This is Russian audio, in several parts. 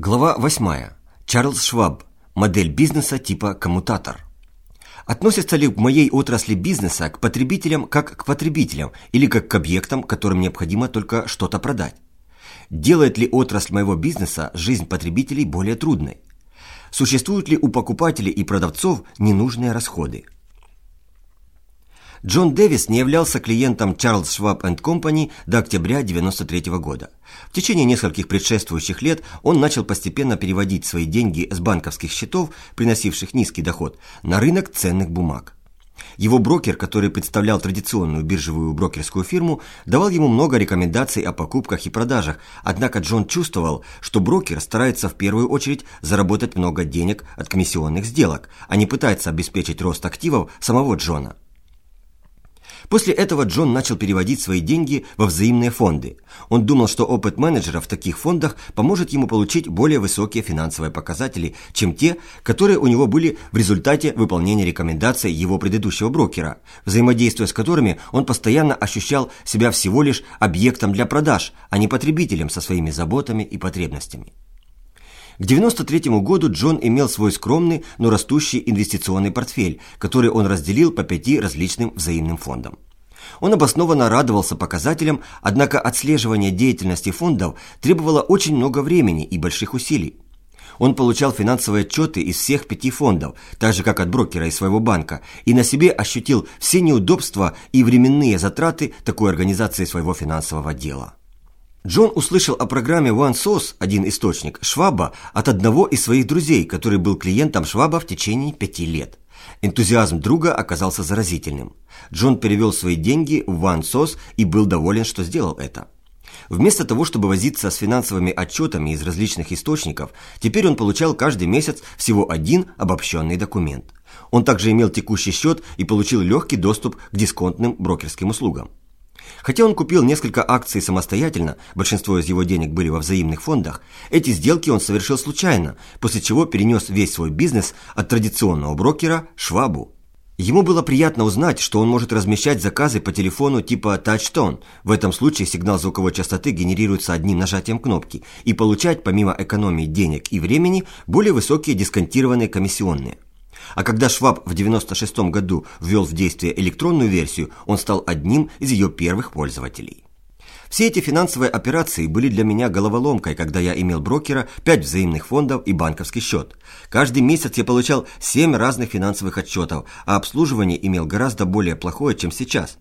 Глава 8. Чарльз Шваб. Модель бизнеса типа коммутатор. Относится ли к моей отрасли бизнеса к потребителям как к потребителям или как к объектам, которым необходимо только что-то продать? Делает ли отрасль моего бизнеса жизнь потребителей более трудной? Существуют ли у покупателей и продавцов ненужные расходы? Джон Дэвис не являлся клиентом Charles Schwab Company до октября 1993 года. В течение нескольких предшествующих лет он начал постепенно переводить свои деньги с банковских счетов, приносивших низкий доход, на рынок ценных бумаг. Его брокер, который представлял традиционную биржевую брокерскую фирму, давал ему много рекомендаций о покупках и продажах, однако Джон чувствовал, что брокер старается в первую очередь заработать много денег от комиссионных сделок, а не пытается обеспечить рост активов самого Джона. После этого Джон начал переводить свои деньги во взаимные фонды. Он думал, что опыт менеджера в таких фондах поможет ему получить более высокие финансовые показатели, чем те, которые у него были в результате выполнения рекомендаций его предыдущего брокера, взаимодействуя с которыми он постоянно ощущал себя всего лишь объектом для продаж, а не потребителем со своими заботами и потребностями. К 1993 году Джон имел свой скромный, но растущий инвестиционный портфель, который он разделил по пяти различным взаимным фондам. Он обоснованно радовался показателям, однако отслеживание деятельности фондов требовало очень много времени и больших усилий. Он получал финансовые отчеты из всех пяти фондов, так же как от брокера из своего банка, и на себе ощутил все неудобства и временные затраты такой организации своего финансового дела. Джон услышал о программе OneSource, один источник, Шваба, от одного из своих друзей, который был клиентом Шваба в течение пяти лет. Энтузиазм друга оказался заразительным. Джон перевел свои деньги в OneSource и был доволен, что сделал это. Вместо того, чтобы возиться с финансовыми отчетами из различных источников, теперь он получал каждый месяц всего один обобщенный документ. Он также имел текущий счет и получил легкий доступ к дисконтным брокерским услугам. Хотя он купил несколько акций самостоятельно, большинство из его денег были во взаимных фондах, эти сделки он совершил случайно, после чего перенес весь свой бизнес от традиционного брокера Швабу. Ему было приятно узнать, что он может размещать заказы по телефону типа Touchstone. В этом случае сигнал звуковой частоты генерируется одним нажатием кнопки и получать, помимо экономии денег и времени, более высокие дисконтированные комиссионные. А когда Шваб в 96 году ввел в действие электронную версию, он стал одним из ее первых пользователей. Все эти финансовые операции были для меня головоломкой, когда я имел брокера, 5 взаимных фондов и банковский счет. Каждый месяц я получал 7 разных финансовых отчетов, а обслуживание имел гораздо более плохое, чем сейчас.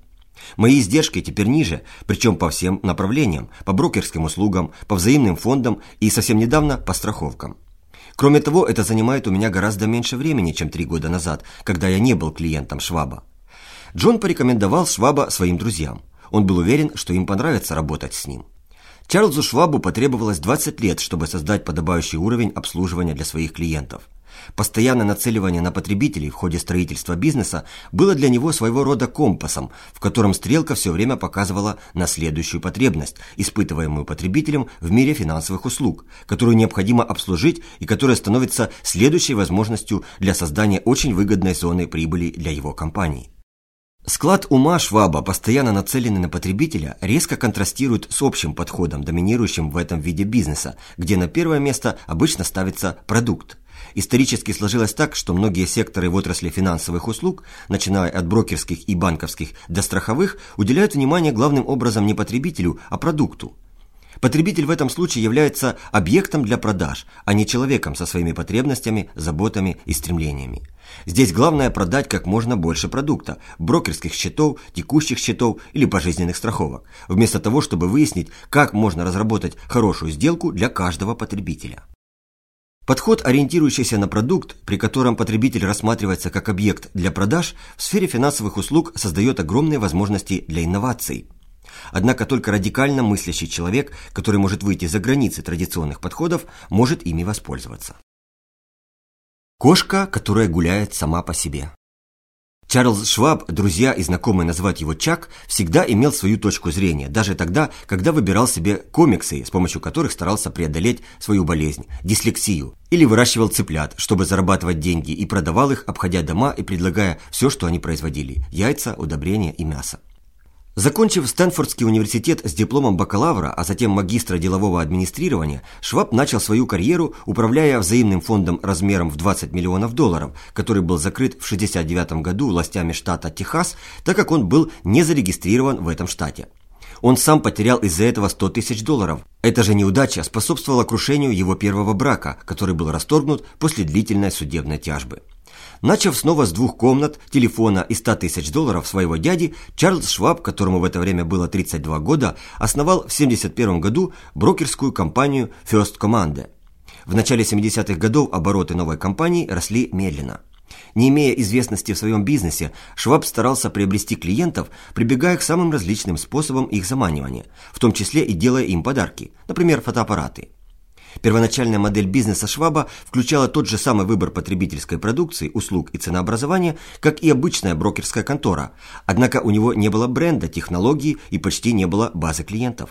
Мои издержки теперь ниже, причем по всем направлениям, по брокерским услугам, по взаимным фондам и совсем недавно по страховкам. Кроме того, это занимает у меня гораздо меньше времени, чем три года назад, когда я не был клиентом Шваба. Джон порекомендовал Шваба своим друзьям. Он был уверен, что им понравится работать с ним. Чарльзу Швабу потребовалось 20 лет, чтобы создать подобающий уровень обслуживания для своих клиентов. Постоянное нацеливание на потребителей в ходе строительства бизнеса было для него своего рода компасом, в котором стрелка все время показывала на следующую потребность, испытываемую потребителем в мире финансовых услуг, которую необходимо обслужить и которая становится следующей возможностью для создания очень выгодной зоны прибыли для его компании. Склад ума Шваба, постоянно нацеленный на потребителя, резко контрастирует с общим подходом, доминирующим в этом виде бизнеса, где на первое место обычно ставится продукт. Исторически сложилось так, что многие секторы в отрасли финансовых услуг, начиная от брокерских и банковских до страховых, уделяют внимание главным образом не потребителю, а продукту. Потребитель в этом случае является объектом для продаж, а не человеком со своими потребностями, заботами и стремлениями. Здесь главное продать как можно больше продукта, брокерских счетов, текущих счетов или пожизненных страховок, вместо того, чтобы выяснить, как можно разработать хорошую сделку для каждого потребителя. Подход, ориентирующийся на продукт, при котором потребитель рассматривается как объект для продаж, в сфере финансовых услуг создает огромные возможности для инноваций. Однако только радикально мыслящий человек, который может выйти за границы традиционных подходов, может ими воспользоваться. Кошка, которая гуляет сама по себе. Чарльз Шваб, друзья и знакомые называть его Чак, всегда имел свою точку зрения, даже тогда, когда выбирал себе комиксы, с помощью которых старался преодолеть свою болезнь, дислексию, или выращивал цыплят, чтобы зарабатывать деньги, и продавал их, обходя дома и предлагая все, что они производили – яйца, удобрения и мясо. Закончив Стэнфордский университет с дипломом бакалавра, а затем магистра делового администрирования, Шваб начал свою карьеру, управляя взаимным фондом размером в 20 миллионов долларов, который был закрыт в 1969 году властями штата Техас, так как он был не зарегистрирован в этом штате. Он сам потерял из-за этого 100 тысяч долларов. Эта же неудача способствовала крушению его первого брака, который был расторгнут после длительной судебной тяжбы. Начав снова с двух комнат, телефона и 100 тысяч долларов своего дяди, Чарльз Шваб, которому в это время было 32 года, основал в 1971 году брокерскую компанию First Command. В начале 70-х годов обороты новой компании росли медленно. Не имея известности в своем бизнесе, Шваб старался приобрести клиентов, прибегая к самым различным способам их заманивания, в том числе и делая им подарки, например, фотоаппараты. Первоначальная модель бизнеса Шваба включала тот же самый выбор потребительской продукции, услуг и ценообразования, как и обычная брокерская контора, однако у него не было бренда, технологий и почти не было базы клиентов.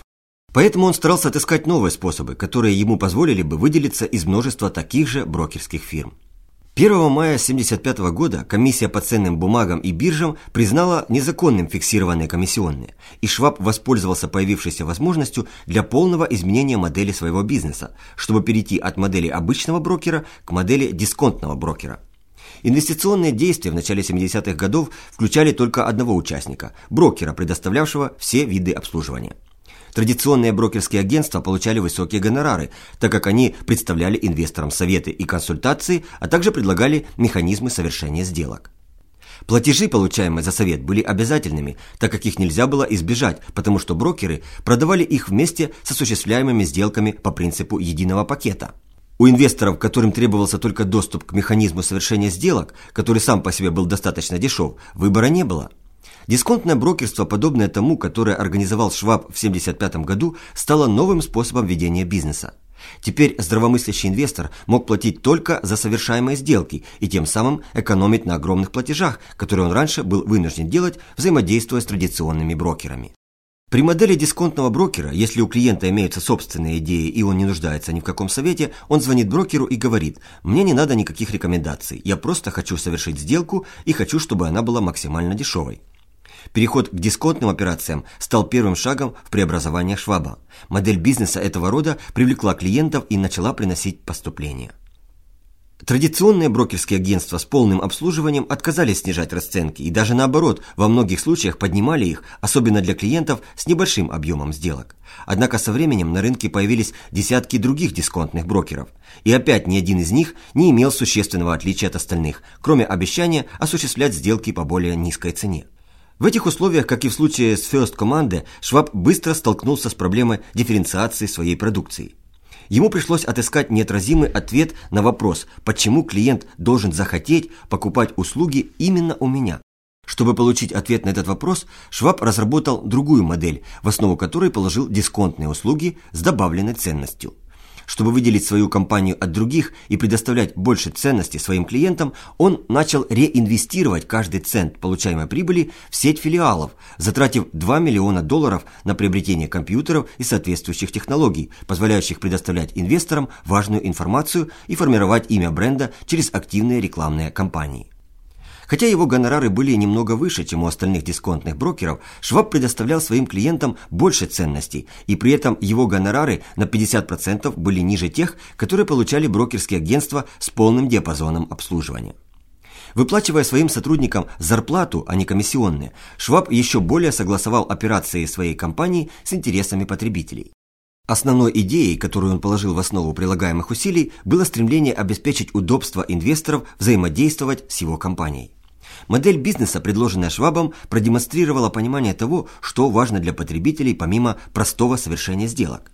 Поэтому он старался отыскать новые способы, которые ему позволили бы выделиться из множества таких же брокерских фирм. 1 мая 1975 года комиссия по ценным бумагам и биржам признала незаконным фиксированные комиссионные, и Шваб воспользовался появившейся возможностью для полного изменения модели своего бизнеса, чтобы перейти от модели обычного брокера к модели дисконтного брокера. Инвестиционные действия в начале 70-х годов включали только одного участника – брокера, предоставлявшего все виды обслуживания. Традиционные брокерские агентства получали высокие гонорары, так как они представляли инвесторам советы и консультации, а также предлагали механизмы совершения сделок. Платежи, получаемые за совет, были обязательными, так как их нельзя было избежать, потому что брокеры продавали их вместе с осуществляемыми сделками по принципу единого пакета. У инвесторов, которым требовался только доступ к механизму совершения сделок, который сам по себе был достаточно дешев, выбора не было – Дисконтное брокерство, подобное тому, которое организовал Шваб в 1975 году, стало новым способом ведения бизнеса. Теперь здравомыслящий инвестор мог платить только за совершаемые сделки и тем самым экономить на огромных платежах, которые он раньше был вынужден делать, взаимодействуя с традиционными брокерами. При модели дисконтного брокера, если у клиента имеются собственные идеи и он не нуждается ни в каком совете, он звонит брокеру и говорит «Мне не надо никаких рекомендаций, я просто хочу совершить сделку и хочу, чтобы она была максимально дешевой». Переход к дисконтным операциям стал первым шагом в преобразовании Шваба. Модель бизнеса этого рода привлекла клиентов и начала приносить поступления. Традиционные брокерские агентства с полным обслуживанием отказались снижать расценки и даже наоборот, во многих случаях поднимали их, особенно для клиентов с небольшим объемом сделок. Однако со временем на рынке появились десятки других дисконтных брокеров. И опять ни один из них не имел существенного отличия от остальных, кроме обещания осуществлять сделки по более низкой цене. В этих условиях, как и в случае с First Command, Шваб быстро столкнулся с проблемой дифференциации своей продукции. Ему пришлось отыскать неотразимый ответ на вопрос, почему клиент должен захотеть покупать услуги именно у меня. Чтобы получить ответ на этот вопрос, Шваб разработал другую модель, в основу которой положил дисконтные услуги с добавленной ценностью. Чтобы выделить свою компанию от других и предоставлять больше ценности своим клиентам, он начал реинвестировать каждый цент получаемой прибыли в сеть филиалов, затратив 2 миллиона долларов на приобретение компьютеров и соответствующих технологий, позволяющих предоставлять инвесторам важную информацию и формировать имя бренда через активные рекламные кампании. Хотя его гонорары были немного выше, чем у остальных дисконтных брокеров, Шваб предоставлял своим клиентам больше ценностей, и при этом его гонорары на 50% были ниже тех, которые получали брокерские агентства с полным диапазоном обслуживания. Выплачивая своим сотрудникам зарплату, а не комиссионные, Шваб еще более согласовал операции своей компании с интересами потребителей. Основной идеей, которую он положил в основу прилагаемых усилий, было стремление обеспечить удобство инвесторов взаимодействовать с его компанией. Модель бизнеса, предложенная Швабом, продемонстрировала понимание того, что важно для потребителей помимо простого совершения сделок.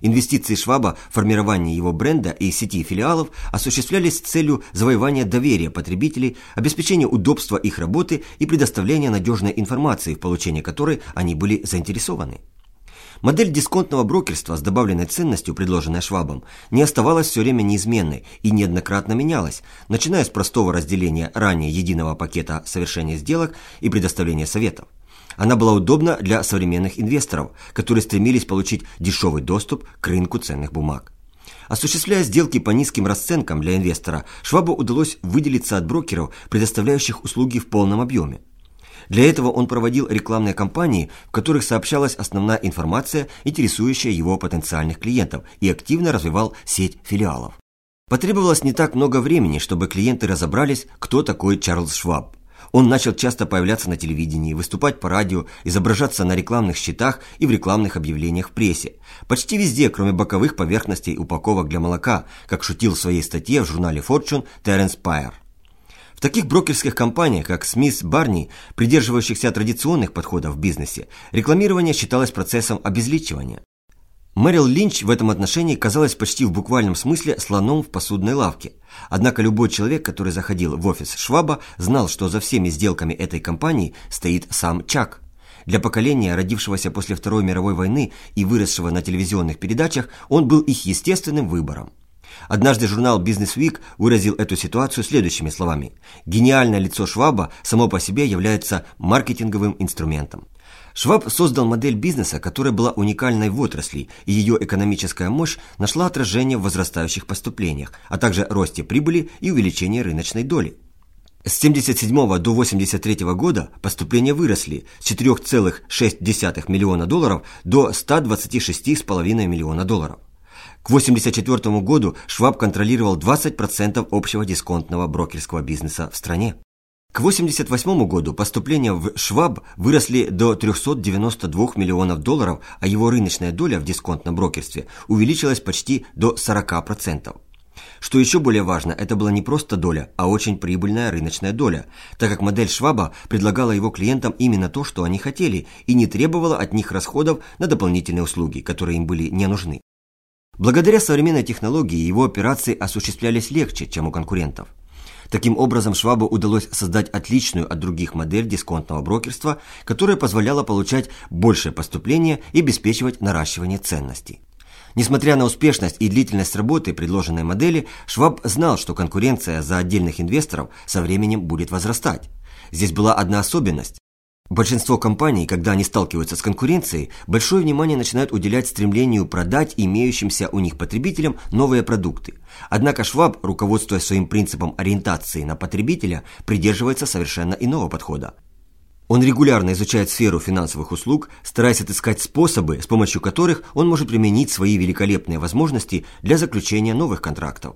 Инвестиции Шваба в формирование его бренда и сети филиалов осуществлялись с целью завоевания доверия потребителей, обеспечения удобства их работы и предоставления надежной информации, в получении которой они были заинтересованы. Модель дисконтного брокерства с добавленной ценностью, предложенная Швабом, не оставалась все время неизменной и неоднократно менялась, начиная с простого разделения ранее единого пакета совершения сделок и предоставления советов. Она была удобна для современных инвесторов, которые стремились получить дешевый доступ к рынку ценных бумаг. Осуществляя сделки по низким расценкам для инвестора, Швабу удалось выделиться от брокеров, предоставляющих услуги в полном объеме. Для этого он проводил рекламные кампании, в которых сообщалась основная информация, интересующая его потенциальных клиентов, и активно развивал сеть филиалов. Потребовалось не так много времени, чтобы клиенты разобрались, кто такой Чарльз Шваб. Он начал часто появляться на телевидении, выступать по радио, изображаться на рекламных щитах и в рекламных объявлениях в прессе. Почти везде, кроме боковых поверхностей упаковок для молока, как шутил в своей статье в журнале Fortune Теренс Пайер. Таких брокерских компаниях, как Смис Барни, придерживающихся традиционных подходов в бизнесе, рекламирование считалось процессом обезличивания. Мэрил Линч в этом отношении казалась почти в буквальном смысле слоном в посудной лавке. Однако любой человек, который заходил в офис Шваба, знал, что за всеми сделками этой компании стоит сам Чак. Для поколения, родившегося после Второй мировой войны и выросшего на телевизионных передачах, он был их естественным выбором. Однажды журнал Business Week выразил эту ситуацию следующими словами. «Гениальное лицо Шваба само по себе является маркетинговым инструментом». Шваб создал модель бизнеса, которая была уникальной в отрасли, и ее экономическая мощь нашла отражение в возрастающих поступлениях, а также росте прибыли и увеличении рыночной доли. С 1977 до 1983 года поступления выросли с 4,6 миллиона долларов до 126,5 миллиона долларов. К 1984 году Шваб контролировал 20% общего дисконтного брокерского бизнеса в стране. К 1988 году поступления в Шваб выросли до 392 миллионов долларов, а его рыночная доля в дисконтном брокерстве увеличилась почти до 40%. Что еще более важно, это была не просто доля, а очень прибыльная рыночная доля, так как модель Шваба предлагала его клиентам именно то, что они хотели, и не требовала от них расходов на дополнительные услуги, которые им были не нужны. Благодаря современной технологии его операции осуществлялись легче, чем у конкурентов. Таким образом, Швабу удалось создать отличную от других модель дисконтного брокерства, которая позволяла получать большее поступление и обеспечивать наращивание ценностей. Несмотря на успешность и длительность работы предложенной модели, Шваб знал, что конкуренция за отдельных инвесторов со временем будет возрастать. Здесь была одна особенность. Большинство компаний, когда они сталкиваются с конкуренцией, большое внимание начинают уделять стремлению продать имеющимся у них потребителям новые продукты. Однако Шваб, руководствуясь своим принципом ориентации на потребителя, придерживается совершенно иного подхода. Он регулярно изучает сферу финансовых услуг, стараясь отыскать способы, с помощью которых он может применить свои великолепные возможности для заключения новых контрактов.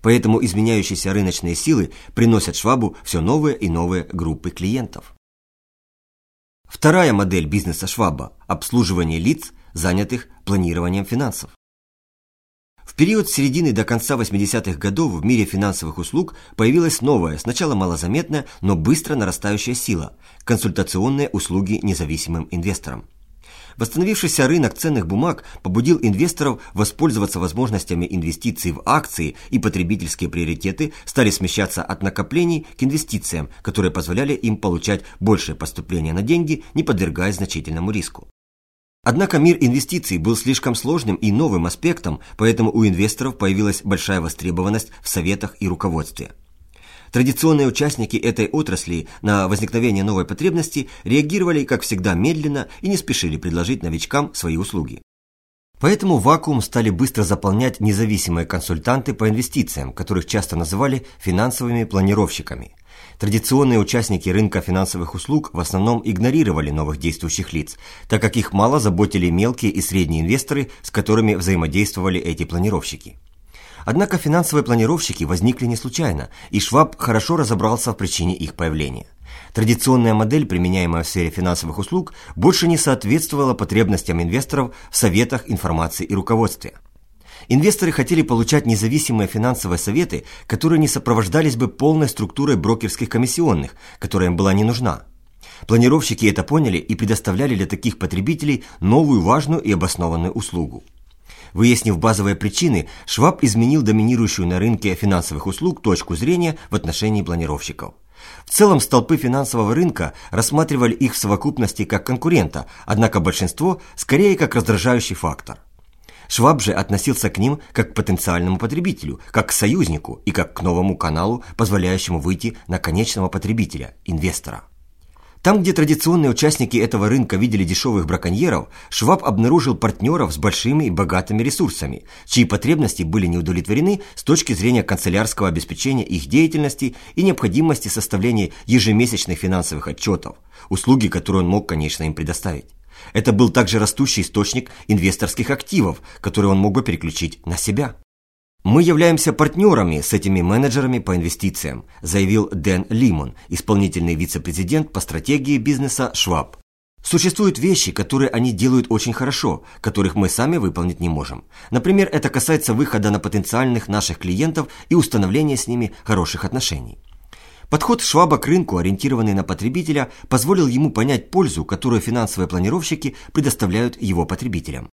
Поэтому изменяющиеся рыночные силы приносят Швабу все новые и новые группы клиентов. Вторая модель бизнеса Шваба – обслуживание лиц, занятых планированием финансов. В период с середины до конца 80-х годов в мире финансовых услуг появилась новая, сначала малозаметная, но быстро нарастающая сила – консультационные услуги независимым инвесторам. Восстановившийся рынок ценных бумаг побудил инвесторов воспользоваться возможностями инвестиций в акции и потребительские приоритеты стали смещаться от накоплений к инвестициям, которые позволяли им получать большее поступление на деньги, не подвергаясь значительному риску. Однако мир инвестиций был слишком сложным и новым аспектом, поэтому у инвесторов появилась большая востребованность в советах и руководстве. Традиционные участники этой отрасли на возникновение новой потребности реагировали, как всегда, медленно и не спешили предложить новичкам свои услуги. Поэтому вакуум стали быстро заполнять независимые консультанты по инвестициям, которых часто называли финансовыми планировщиками. Традиционные участники рынка финансовых услуг в основном игнорировали новых действующих лиц, так как их мало заботили мелкие и средние инвесторы, с которыми взаимодействовали эти планировщики. Однако финансовые планировщики возникли не случайно, и Шваб хорошо разобрался в причине их появления. Традиционная модель, применяемая в сфере финансовых услуг, больше не соответствовала потребностям инвесторов в советах, информации и руководстве. Инвесторы хотели получать независимые финансовые советы, которые не сопровождались бы полной структурой брокерских комиссионных, которая им была не нужна. Планировщики это поняли и предоставляли для таких потребителей новую важную и обоснованную услугу. Выяснив базовые причины, Шваб изменил доминирующую на рынке финансовых услуг точку зрения в отношении планировщиков. В целом столпы финансового рынка рассматривали их в совокупности как конкурента, однако большинство скорее как раздражающий фактор. Шваб же относился к ним как к потенциальному потребителю, как к союзнику и как к новому каналу, позволяющему выйти на конечного потребителя, инвестора. Там, где традиционные участники этого рынка видели дешевых браконьеров, Шваб обнаружил партнеров с большими и богатыми ресурсами, чьи потребности были не удовлетворены с точки зрения канцелярского обеспечения их деятельности и необходимости составления ежемесячных финансовых отчетов, услуги, которые он мог, конечно, им предоставить. Это был также растущий источник инвесторских активов, которые он мог бы переключить на себя. «Мы являемся партнерами с этими менеджерами по инвестициям», заявил Дэн Лимон, исполнительный вице-президент по стратегии бизнеса Шваб. Существуют вещи, которые они делают очень хорошо, которых мы сами выполнить не можем. Например, это касается выхода на потенциальных наших клиентов и установления с ними хороших отношений. Подход Шваба к рынку, ориентированный на потребителя, позволил ему понять пользу, которую финансовые планировщики предоставляют его потребителям.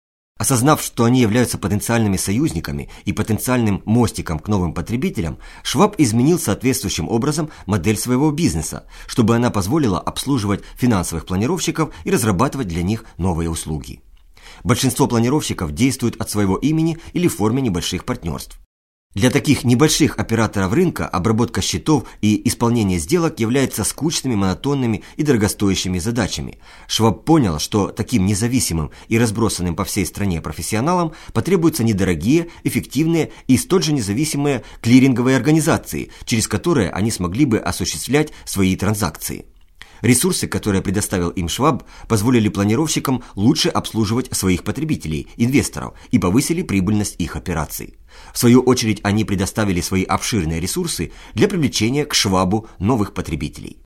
Осознав, что они являются потенциальными союзниками и потенциальным мостиком к новым потребителям, Шваб изменил соответствующим образом модель своего бизнеса, чтобы она позволила обслуживать финансовых планировщиков и разрабатывать для них новые услуги. Большинство планировщиков действуют от своего имени или в форме небольших партнерств. Для таких небольших операторов рынка обработка счетов и исполнение сделок являются скучными, монотонными и дорогостоящими задачами. Шваб понял, что таким независимым и разбросанным по всей стране профессионалам потребуются недорогие, эффективные и столь же независимые клиринговые организации, через которые они смогли бы осуществлять свои транзакции. Ресурсы, которые предоставил им Шваб, позволили планировщикам лучше обслуживать своих потребителей, инвесторов и повысили прибыльность их операций. В свою очередь они предоставили свои обширные ресурсы для привлечения к Швабу новых потребителей.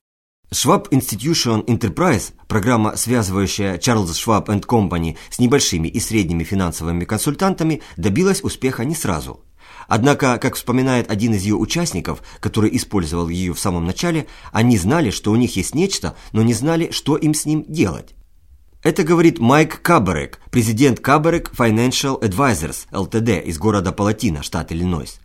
Schwab Institution Enterprise, программа, связывающая Charles Schwab Company с небольшими и средними финансовыми консультантами, добилась успеха не сразу. Однако, как вспоминает один из ее участников, который использовал ее в самом начале, они знали, что у них есть нечто, но не знали, что им с ним делать. Это говорит Майк Кабарек, президент Кабарек Financial Advisors LTD из города Палатина, штат Иллинойс.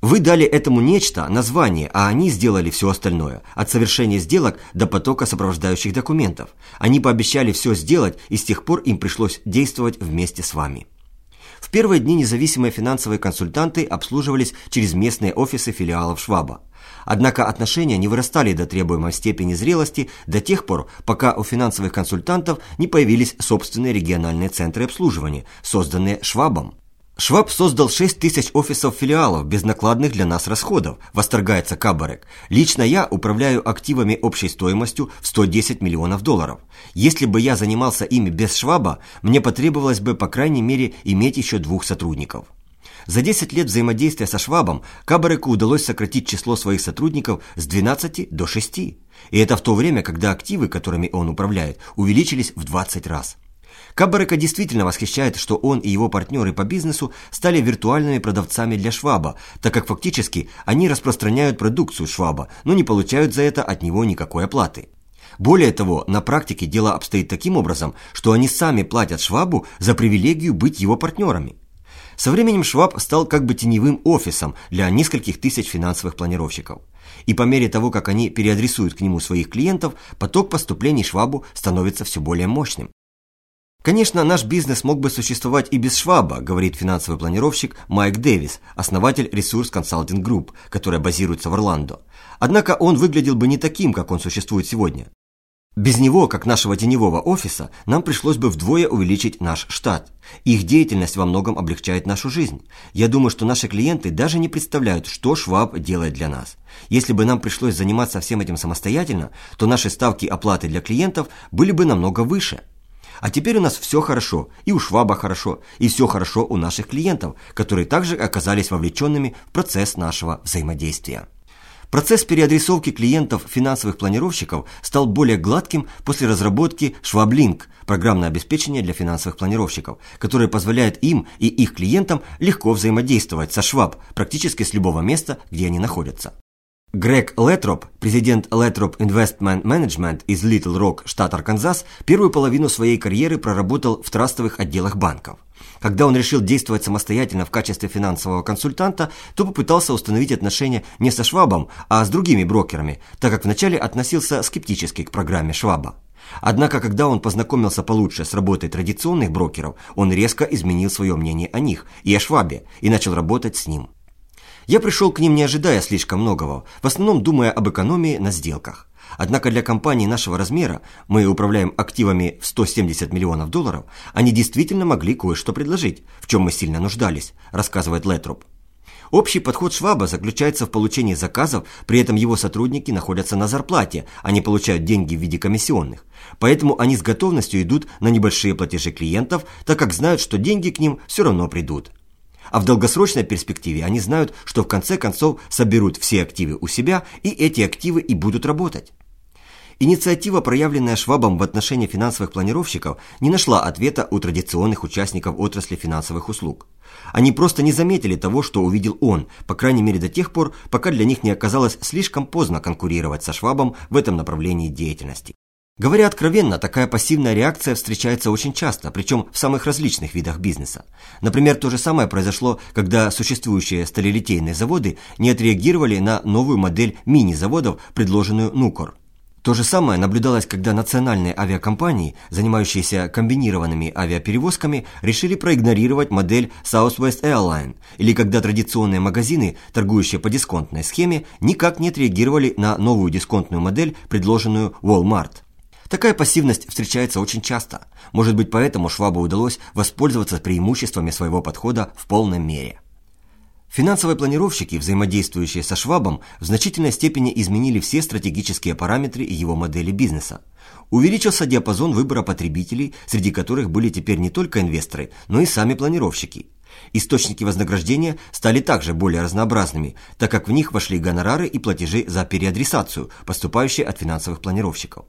Вы дали этому нечто, название, а они сделали все остальное, от совершения сделок до потока сопровождающих документов. Они пообещали все сделать, и с тех пор им пришлось действовать вместе с вами. В первые дни независимые финансовые консультанты обслуживались через местные офисы филиалов Шваба. Однако отношения не вырастали до требуемой степени зрелости до тех пор, пока у финансовых консультантов не появились собственные региональные центры обслуживания, созданные Швабом. Шваб создал 6 тысяч офисов-филиалов без накладных для нас расходов, восторгается Кабарек. Лично я управляю активами общей стоимостью в 110 миллионов долларов. Если бы я занимался ими без Шваба, мне потребовалось бы, по крайней мере, иметь еще двух сотрудников. За 10 лет взаимодействия со Швабом Кабареку удалось сократить число своих сотрудников с 12 до 6. И это в то время, когда активы, которыми он управляет, увеличились в 20 раз. Кабарека действительно восхищает, что он и его партнеры по бизнесу стали виртуальными продавцами для Шваба, так как фактически они распространяют продукцию Шваба, но не получают за это от него никакой оплаты. Более того, на практике дело обстоит таким образом, что они сами платят Швабу за привилегию быть его партнерами. Со временем Шваб стал как бы теневым офисом для нескольких тысяч финансовых планировщиков. И по мере того, как они переадресуют к нему своих клиентов, поток поступлений Швабу становится все более мощным. Конечно, наш бизнес мог бы существовать и без Шваба, говорит финансовый планировщик Майк Дэвис, основатель Resource Consulting Group, которая базируется в Орландо. Однако он выглядел бы не таким, как он существует сегодня. Без него, как нашего теневого офиса, нам пришлось бы вдвое увеличить наш штат. Их деятельность во многом облегчает нашу жизнь. Я думаю, что наши клиенты даже не представляют, что Шваб делает для нас. Если бы нам пришлось заниматься всем этим самостоятельно, то наши ставки оплаты для клиентов были бы намного выше. А теперь у нас все хорошо, и у Шваба хорошо, и все хорошо у наших клиентов, которые также оказались вовлеченными в процесс нашего взаимодействия. Процесс переадресовки клиентов финансовых планировщиков стал более гладким после разработки Schwablink – программное обеспечение для финансовых планировщиков, которое позволяет им и их клиентам легко взаимодействовать со Schwab практически с любого места, где они находятся. Грег Летроп, президент Летроп Investment Management из Little Rock, штат Арканзас, первую половину своей карьеры проработал в трастовых отделах банков. Когда он решил действовать самостоятельно в качестве финансового консультанта, то попытался установить отношения не со Швабом, а с другими брокерами, так как вначале относился скептически к программе Шваба. Однако, когда он познакомился получше с работой традиционных брокеров, он резко изменил свое мнение о них и о Швабе и начал работать с ним. Я пришел к ним не ожидая слишком многого, в основном думая об экономии на сделках. Однако для компании нашего размера, мы управляем активами в 170 миллионов долларов, они действительно могли кое-что предложить, в чем мы сильно нуждались, рассказывает Летруп. Общий подход Шваба заключается в получении заказов, при этом его сотрудники находятся на зарплате, они получают деньги в виде комиссионных. Поэтому они с готовностью идут на небольшие платежи клиентов, так как знают, что деньги к ним все равно придут. А в долгосрочной перспективе они знают, что в конце концов соберут все активы у себя, и эти активы и будут работать. Инициатива, проявленная Швабом в отношении финансовых планировщиков, не нашла ответа у традиционных участников отрасли финансовых услуг. Они просто не заметили того, что увидел он, по крайней мере до тех пор, пока для них не оказалось слишком поздно конкурировать со Швабом в этом направлении деятельности. Говоря откровенно, такая пассивная реакция встречается очень часто, причем в самых различных видах бизнеса. Например, то же самое произошло, когда существующие сталелитейные заводы не отреагировали на новую модель мини-заводов, предложенную Нукор. То же самое наблюдалось, когда национальные авиакомпании, занимающиеся комбинированными авиаперевозками, решили проигнорировать модель Southwest Airlines, или когда традиционные магазины, торгующие по дисконтной схеме, никак не отреагировали на новую дисконтную модель, предложенную Walmart. Такая пассивность встречается очень часто. Может быть, поэтому Швабу удалось воспользоваться преимуществами своего подхода в полной мере. Финансовые планировщики, взаимодействующие со Швабом, в значительной степени изменили все стратегические параметры его модели бизнеса. Увеличился диапазон выбора потребителей, среди которых были теперь не только инвесторы, но и сами планировщики. Источники вознаграждения стали также более разнообразными, так как в них вошли гонорары и платежи за переадресацию, поступающие от финансовых планировщиков.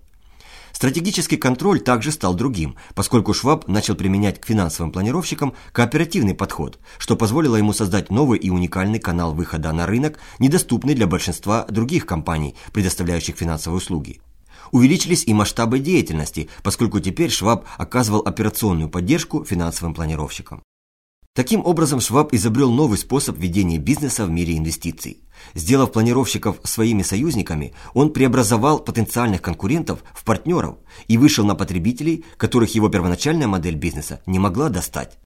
Стратегический контроль также стал другим, поскольку Шваб начал применять к финансовым планировщикам кооперативный подход, что позволило ему создать новый и уникальный канал выхода на рынок, недоступный для большинства других компаний, предоставляющих финансовые услуги. Увеличились и масштабы деятельности, поскольку теперь Шваб оказывал операционную поддержку финансовым планировщикам. Таким образом, Шваб изобрел новый способ ведения бизнеса в мире инвестиций. Сделав планировщиков своими союзниками, он преобразовал потенциальных конкурентов в партнеров и вышел на потребителей, которых его первоначальная модель бизнеса не могла достать.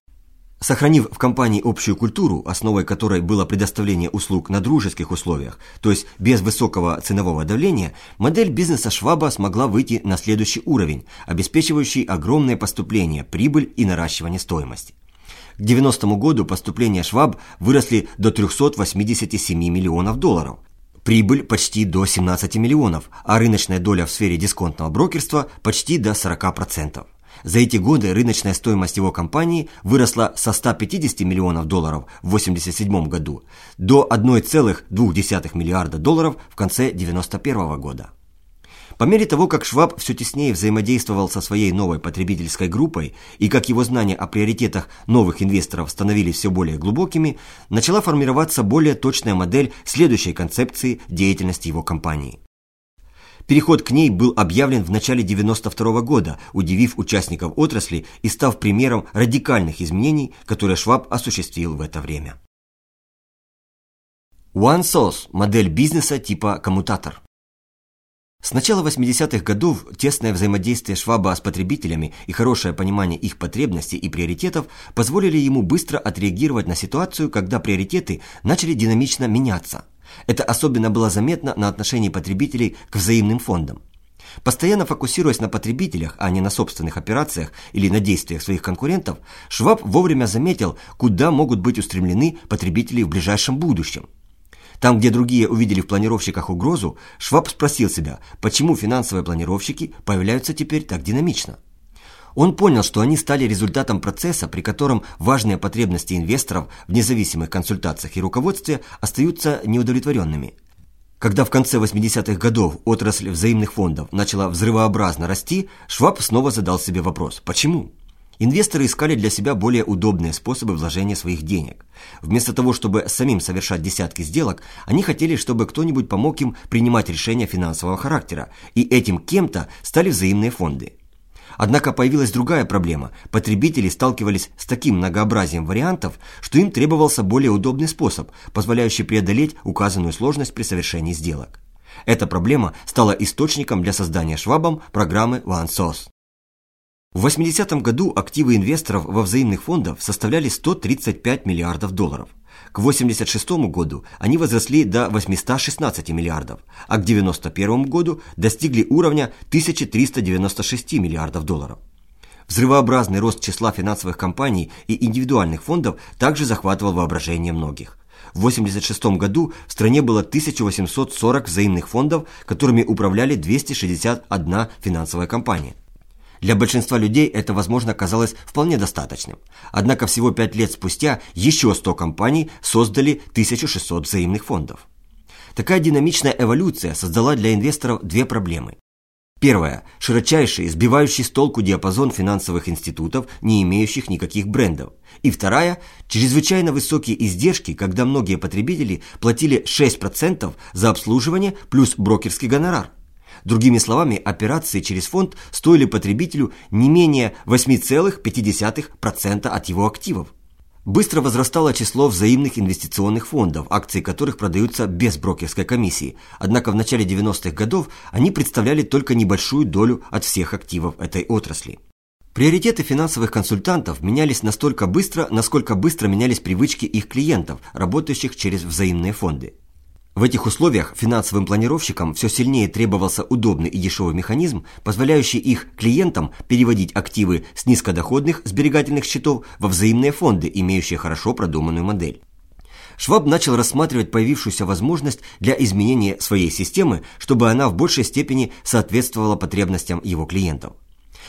Сохранив в компании общую культуру, основой которой было предоставление услуг на дружеских условиях, то есть без высокого ценового давления, модель бизнеса Шваба смогла выйти на следующий уровень, обеспечивающий огромное поступление, прибыль и наращивание стоимости. К 90 году поступления Шваб выросли до 387 миллионов долларов. Прибыль почти до 17 миллионов, а рыночная доля в сфере дисконтного брокерства почти до 40%. За эти годы рыночная стоимость его компании выросла со 150 миллионов долларов в 1987 году до 1,2 миллиарда долларов в конце 1991 года. По мере того, как Шваб все теснее взаимодействовал со своей новой потребительской группой и как его знания о приоритетах новых инвесторов становились все более глубокими, начала формироваться более точная модель следующей концепции деятельности его компании. Переход к ней был объявлен в начале 1992 года, удивив участников отрасли и став примером радикальных изменений, которые Шваб осуществил в это время. OneSource – модель бизнеса типа коммутатор. С начала 80-х годов тесное взаимодействие Шваба с потребителями и хорошее понимание их потребностей и приоритетов позволили ему быстро отреагировать на ситуацию, когда приоритеты начали динамично меняться. Это особенно было заметно на отношении потребителей к взаимным фондам. Постоянно фокусируясь на потребителях, а не на собственных операциях или на действиях своих конкурентов, Шваб вовремя заметил, куда могут быть устремлены потребители в ближайшем будущем. Там, где другие увидели в планировщиках угрозу, Шваб спросил себя, почему финансовые планировщики появляются теперь так динамично. Он понял, что они стали результатом процесса, при котором важные потребности инвесторов в независимых консультациях и руководстве остаются неудовлетворенными. Когда в конце 80-х годов отрасль взаимных фондов начала взрывообразно расти, Шваб снова задал себе вопрос «Почему?». Инвесторы искали для себя более удобные способы вложения своих денег. Вместо того, чтобы самим совершать десятки сделок, они хотели, чтобы кто-нибудь помог им принимать решения финансового характера, и этим кем-то стали взаимные фонды. Однако появилась другая проблема. Потребители сталкивались с таким многообразием вариантов, что им требовался более удобный способ, позволяющий преодолеть указанную сложность при совершении сделок. Эта проблема стала источником для создания Швабом программы OneSource. В 80-м году активы инвесторов во взаимных фондах составляли 135 миллиардов долларов. К 1986 году они возросли до 816 миллиардов, а к 1991 году достигли уровня 1396 миллиардов долларов. Взрывообразный рост числа финансовых компаний и индивидуальных фондов также захватывал воображение многих. В 1986 году в стране было 1840 взаимных фондов, которыми управляли 261 финансовая компания. Для большинства людей это, возможно, казалось вполне достаточным. Однако всего 5 лет спустя еще 100 компаний создали 1600 взаимных фондов. Такая динамичная эволюция создала для инвесторов две проблемы. Первое. Широчайший, сбивающий с толку диапазон финансовых институтов, не имеющих никаких брендов. И вторая. Чрезвычайно высокие издержки, когда многие потребители платили 6% за обслуживание плюс брокерский гонорар. Другими словами, операции через фонд стоили потребителю не менее 8,5% от его активов. Быстро возрастало число взаимных инвестиционных фондов, акции которых продаются без брокерской комиссии. Однако в начале 90-х годов они представляли только небольшую долю от всех активов этой отрасли. Приоритеты финансовых консультантов менялись настолько быстро, насколько быстро менялись привычки их клиентов, работающих через взаимные фонды. В этих условиях финансовым планировщикам все сильнее требовался удобный и дешевый механизм, позволяющий их клиентам переводить активы с низкодоходных сберегательных счетов во взаимные фонды, имеющие хорошо продуманную модель. Шваб начал рассматривать появившуюся возможность для изменения своей системы, чтобы она в большей степени соответствовала потребностям его клиентов.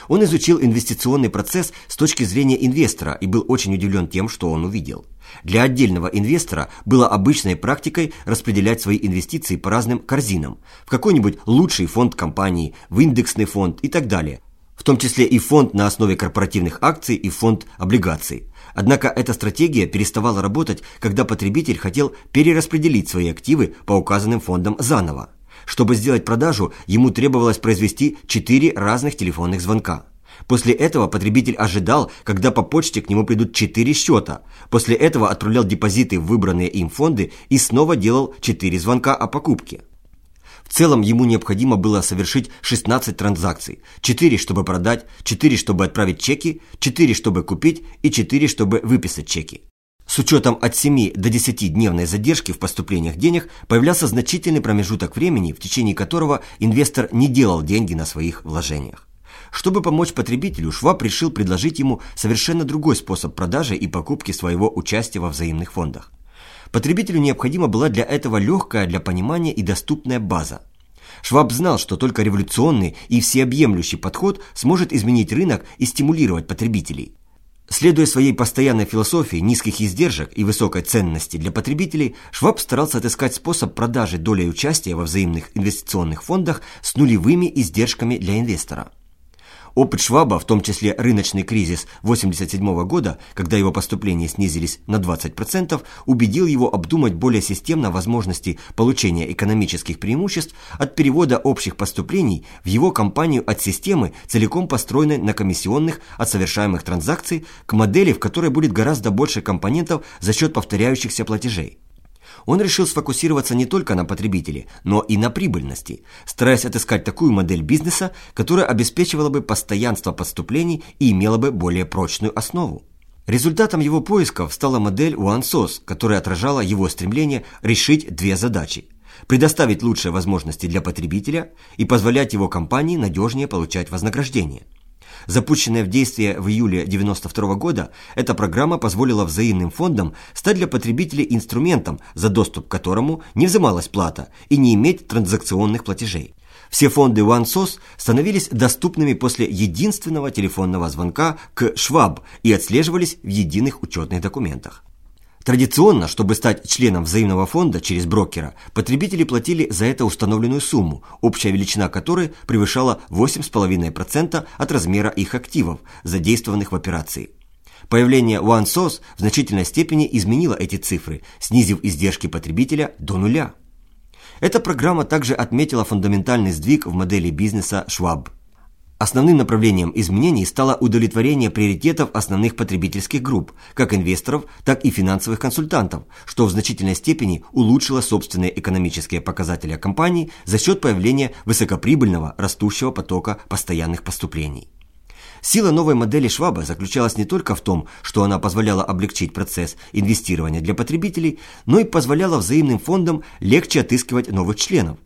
Он изучил инвестиционный процесс с точки зрения инвестора и был очень удивлен тем, что он увидел. Для отдельного инвестора было обычной практикой распределять свои инвестиции по разным корзинам, в какой-нибудь лучший фонд компании, в индексный фонд и так далее, в том числе и фонд на основе корпоративных акций и фонд облигаций. Однако эта стратегия переставала работать, когда потребитель хотел перераспределить свои активы по указанным фондам заново. Чтобы сделать продажу, ему требовалось произвести 4 разных телефонных звонка. После этого потребитель ожидал, когда по почте к нему придут 4 счета. После этого отправлял депозиты в выбранные им фонды и снова делал 4 звонка о покупке. В целом ему необходимо было совершить 16 транзакций. 4, чтобы продать, 4, чтобы отправить чеки, 4, чтобы купить и 4, чтобы выписать чеки. С учетом от 7 до 10 дневной задержки в поступлениях денег появлялся значительный промежуток времени, в течение которого инвестор не делал деньги на своих вложениях. Чтобы помочь потребителю, Шваб решил предложить ему совершенно другой способ продажи и покупки своего участия во взаимных фондах. Потребителю необходима была для этого легкая для понимания и доступная база. Шваб знал, что только революционный и всеобъемлющий подход сможет изменить рынок и стимулировать потребителей. Следуя своей постоянной философии низких издержек и высокой ценности для потребителей, Шваб старался отыскать способ продажи доли участия во взаимных инвестиционных фондах с нулевыми издержками для инвестора. Опыт Шваба, в том числе рыночный кризис 1987 года, когда его поступления снизились на 20%, убедил его обдумать более системно возможности получения экономических преимуществ от перевода общих поступлений в его компанию от системы, целиком построенной на комиссионных от совершаемых транзакций, к модели, в которой будет гораздо больше компонентов за счет повторяющихся платежей. Он решил сфокусироваться не только на потребителе, но и на прибыльности, стараясь отыскать такую модель бизнеса, которая обеспечивала бы постоянство поступлений и имела бы более прочную основу. Результатом его поисков стала модель OneSource, которая отражала его стремление решить две задачи – предоставить лучшие возможности для потребителя и позволять его компании надежнее получать вознаграждение – Запущенная в действие в июле 1992 года, эта программа позволила взаимным фондам стать для потребителей инструментом, за доступ к которому не взималась плата и не иметь транзакционных платежей. Все фонды OneSource становились доступными после единственного телефонного звонка к Schwab и отслеживались в единых учетных документах. Традиционно, чтобы стать членом взаимного фонда через брокера, потребители платили за это установленную сумму, общая величина которой превышала 8,5% от размера их активов, задействованных в операции. Появление OneSource в значительной степени изменило эти цифры, снизив издержки потребителя до нуля. Эта программа также отметила фундаментальный сдвиг в модели бизнеса Schwab. Основным направлением изменений стало удовлетворение приоритетов основных потребительских групп, как инвесторов, так и финансовых консультантов, что в значительной степени улучшило собственные экономические показатели компании за счет появления высокоприбыльного растущего потока постоянных поступлений. Сила новой модели Шваба заключалась не только в том, что она позволяла облегчить процесс инвестирования для потребителей, но и позволяла взаимным фондам легче отыскивать новых членов.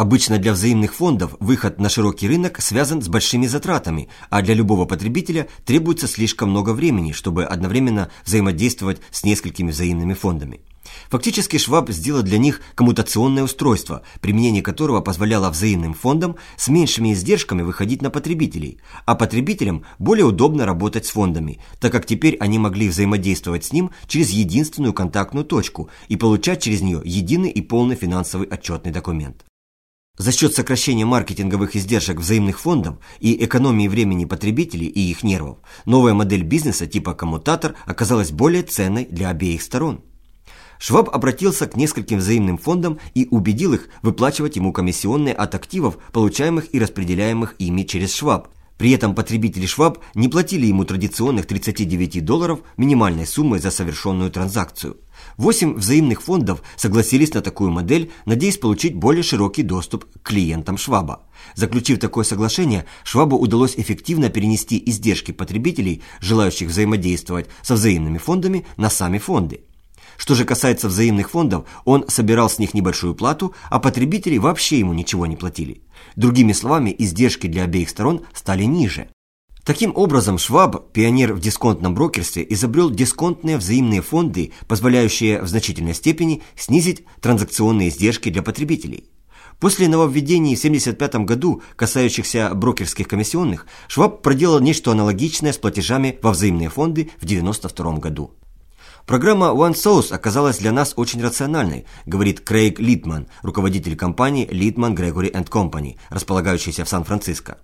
Обычно для взаимных фондов выход на широкий рынок связан с большими затратами, а для любого потребителя требуется слишком много времени, чтобы одновременно взаимодействовать с несколькими взаимными фондами. Фактически Шваб сделал для них коммутационное устройство, применение которого позволяло взаимным фондам с меньшими издержками выходить на потребителей, а потребителям более удобно работать с фондами, так как теперь они могли взаимодействовать с ним через единственную контактную точку и получать через нее единый и полный финансовый отчетный документ. За счет сокращения маркетинговых издержек взаимных фондов и экономии времени потребителей и их нервов, новая модель бизнеса типа коммутатор оказалась более ценной для обеих сторон. Шваб обратился к нескольким взаимным фондам и убедил их выплачивать ему комиссионные от активов, получаемых и распределяемых ими через Шваб. При этом потребители Шваб не платили ему традиционных 39 долларов минимальной суммы за совершенную транзакцию. Восемь взаимных фондов согласились на такую модель, надеясь получить более широкий доступ к клиентам Шваба. Заключив такое соглашение, Швабу удалось эффективно перенести издержки потребителей, желающих взаимодействовать со взаимными фондами, на сами фонды. Что же касается взаимных фондов, он собирал с них небольшую плату, а потребители вообще ему ничего не платили. Другими словами, издержки для обеих сторон стали ниже. Таким образом, Шваб, пионер в дисконтном брокерстве, изобрел дисконтные взаимные фонды, позволяющие в значительной степени снизить транзакционные издержки для потребителей. После нововведений в 1975 году, касающихся брокерских комиссионных, Шваб проделал нечто аналогичное с платежами во взаимные фонды в 1992 году. Программа OneSource оказалась для нас очень рациональной, говорит Крейг Литман, руководитель компании Литман Gregory Company, располагающейся в Сан-Франциско.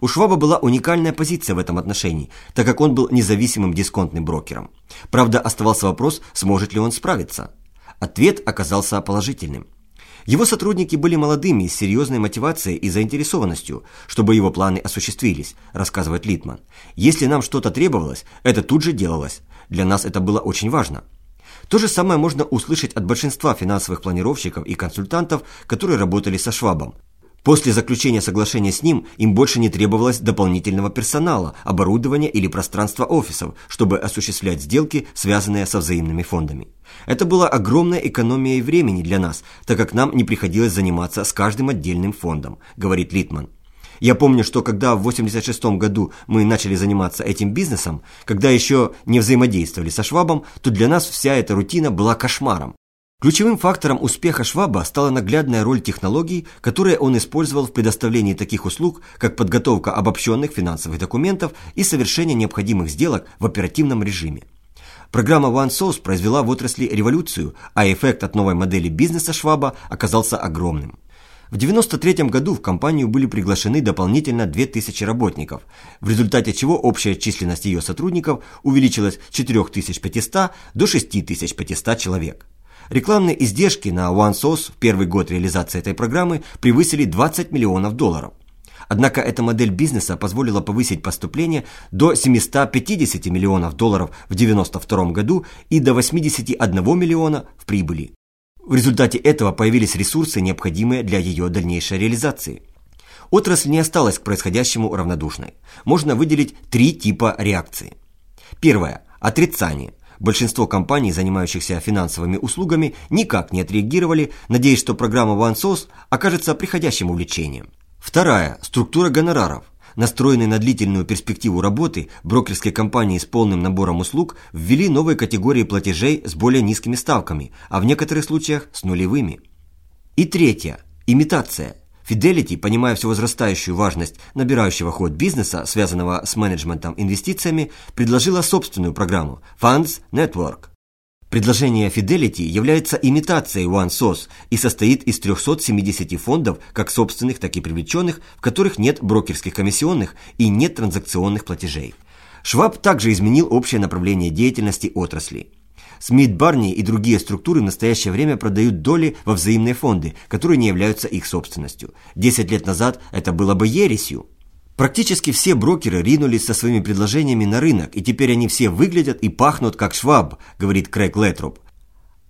У Шваба была уникальная позиция в этом отношении, так как он был независимым дисконтным брокером. Правда, оставался вопрос, сможет ли он справиться. Ответ оказался положительным. Его сотрудники были молодыми, с серьезной мотивацией и заинтересованностью, чтобы его планы осуществились, рассказывает Литман. Если нам что-то требовалось, это тут же делалось. Для нас это было очень важно. То же самое можно услышать от большинства финансовых планировщиков и консультантов, которые работали со Швабом. После заключения соглашения с ним им больше не требовалось дополнительного персонала, оборудования или пространства офисов, чтобы осуществлять сделки, связанные со взаимными фондами. Это была огромная экономия времени для нас, так как нам не приходилось заниматься с каждым отдельным фондом, говорит Литман. Я помню, что когда в 86 году мы начали заниматься этим бизнесом, когда еще не взаимодействовали со Швабом, то для нас вся эта рутина была кошмаром. Ключевым фактором успеха Шваба стала наглядная роль технологий, которые он использовал в предоставлении таких услуг, как подготовка обобщенных финансовых документов и совершение необходимых сделок в оперативном режиме. Программа OneSource произвела в отрасли революцию, а эффект от новой модели бизнеса Шваба оказался огромным. В 1993 году в компанию были приглашены дополнительно 2000 работников, в результате чего общая численность ее сотрудников увеличилась с 4500 до 6500 человек. Рекламные издержки на OneSource в первый год реализации этой программы превысили 20 миллионов долларов. Однако эта модель бизнеса позволила повысить поступление до 750 миллионов долларов в 1992 году и до 81 миллиона в прибыли. В результате этого появились ресурсы, необходимые для ее дальнейшей реализации. Отрасль не осталась к происходящему равнодушной. Можно выделить три типа реакции. Первое – отрицание. Большинство компаний, занимающихся финансовыми услугами, никак не отреагировали, надеясь, что программа OneSource окажется приходящим увлечением. Вторая – структура гонораров. Настроенные на длительную перспективу работы, брокерские компании с полным набором услуг ввели новые категории платежей с более низкими ставками, а в некоторых случаях с нулевыми. И третье – имитация. Fidelity, понимая всю возрастающую важность набирающего ход бизнеса, связанного с менеджментом инвестициями, предложила собственную программу Funds Network. Предложение Fidelity является имитацией OneSource и состоит из 370 фондов, как собственных, так и привлеченных, в которых нет брокерских комиссионных и нет транзакционных платежей. Шваб также изменил общее направление деятельности отрасли. Смит Барни и другие структуры в настоящее время продают доли во взаимные фонды, которые не являются их собственностью. Десять лет назад это было бы ересью. Практически все брокеры ринулись со своими предложениями на рынок, и теперь они все выглядят и пахнут как шваб, говорит Крэг Летроп.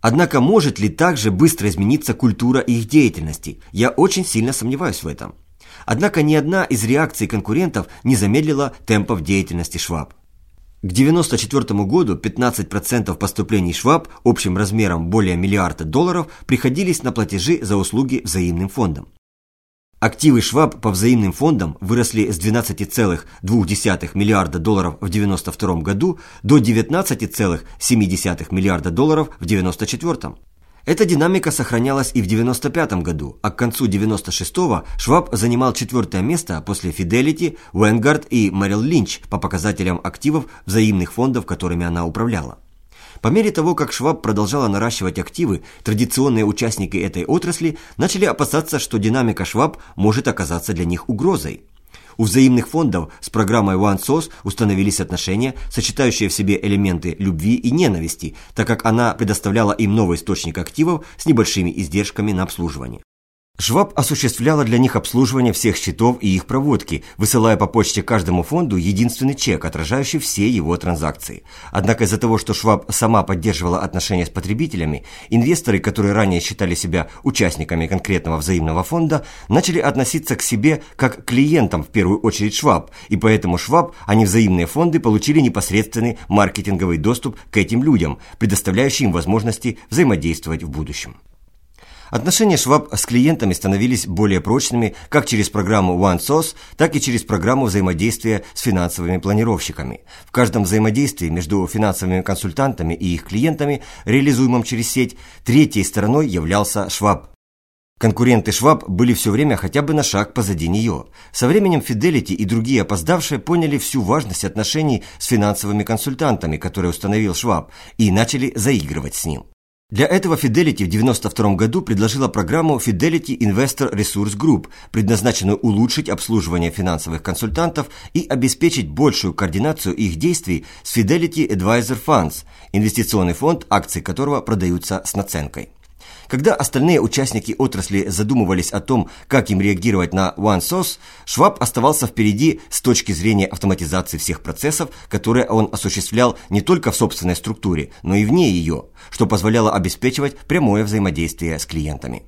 Однако может ли так же быстро измениться культура их деятельности? Я очень сильно сомневаюсь в этом. Однако ни одна из реакций конкурентов не замедлила темпов деятельности Шваб. К 1994 году 15% поступлений Шваб общим размером более миллиарда долларов приходились на платежи за услуги взаимным фондом. Активы Шваб по взаимным фондам выросли с 12,2 миллиарда долларов в 1992 году до 19,7 миллиарда долларов в 1994. Эта динамика сохранялась и в 1995 году, а к концу 1996-го Шваб занимал четвертое место после Fidelity, Vanguard и Merrill Lynch по показателям активов взаимных фондов, которыми она управляла. По мере того, как Шваб продолжала наращивать активы, традиционные участники этой отрасли начали опасаться, что динамика Шваб может оказаться для них угрозой. У взаимных фондов с программой OneSource установились отношения, сочетающие в себе элементы любви и ненависти, так как она предоставляла им новый источник активов с небольшими издержками на обслуживание. Шваб осуществляла для них обслуживание всех счетов и их проводки, высылая по почте каждому фонду единственный чек, отражающий все его транзакции. Однако из-за того, что Шваб сама поддерживала отношения с потребителями, инвесторы, которые ранее считали себя участниками конкретного взаимного фонда, начали относиться к себе как клиентам в первую очередь Шваб, и поэтому Шваб, а не взаимные фонды, получили непосредственный маркетинговый доступ к этим людям, предоставляющий им возможности взаимодействовать в будущем. Отношения Шваб с клиентами становились более прочными как через программу OneSource, так и через программу взаимодействия с финансовыми планировщиками. В каждом взаимодействии между финансовыми консультантами и их клиентами, реализуемом через сеть, третьей стороной являлся Шваб. Конкуренты Шваб были все время хотя бы на шаг позади нее. Со временем Fidelity и другие опоздавшие поняли всю важность отношений с финансовыми консультантами, которые установил Шваб, и начали заигрывать с ним. Для этого Fidelity в 1992 году предложила программу Fidelity Investor Resource Group, предназначенную улучшить обслуживание финансовых консультантов и обеспечить большую координацию их действий с Fidelity Advisor Funds, инвестиционный фонд, акции которого продаются с наценкой. Когда остальные участники отрасли задумывались о том, как им реагировать на OneSource, Шваб оставался впереди с точки зрения автоматизации всех процессов, которые он осуществлял не только в собственной структуре, но и вне ее, что позволяло обеспечивать прямое взаимодействие с клиентами.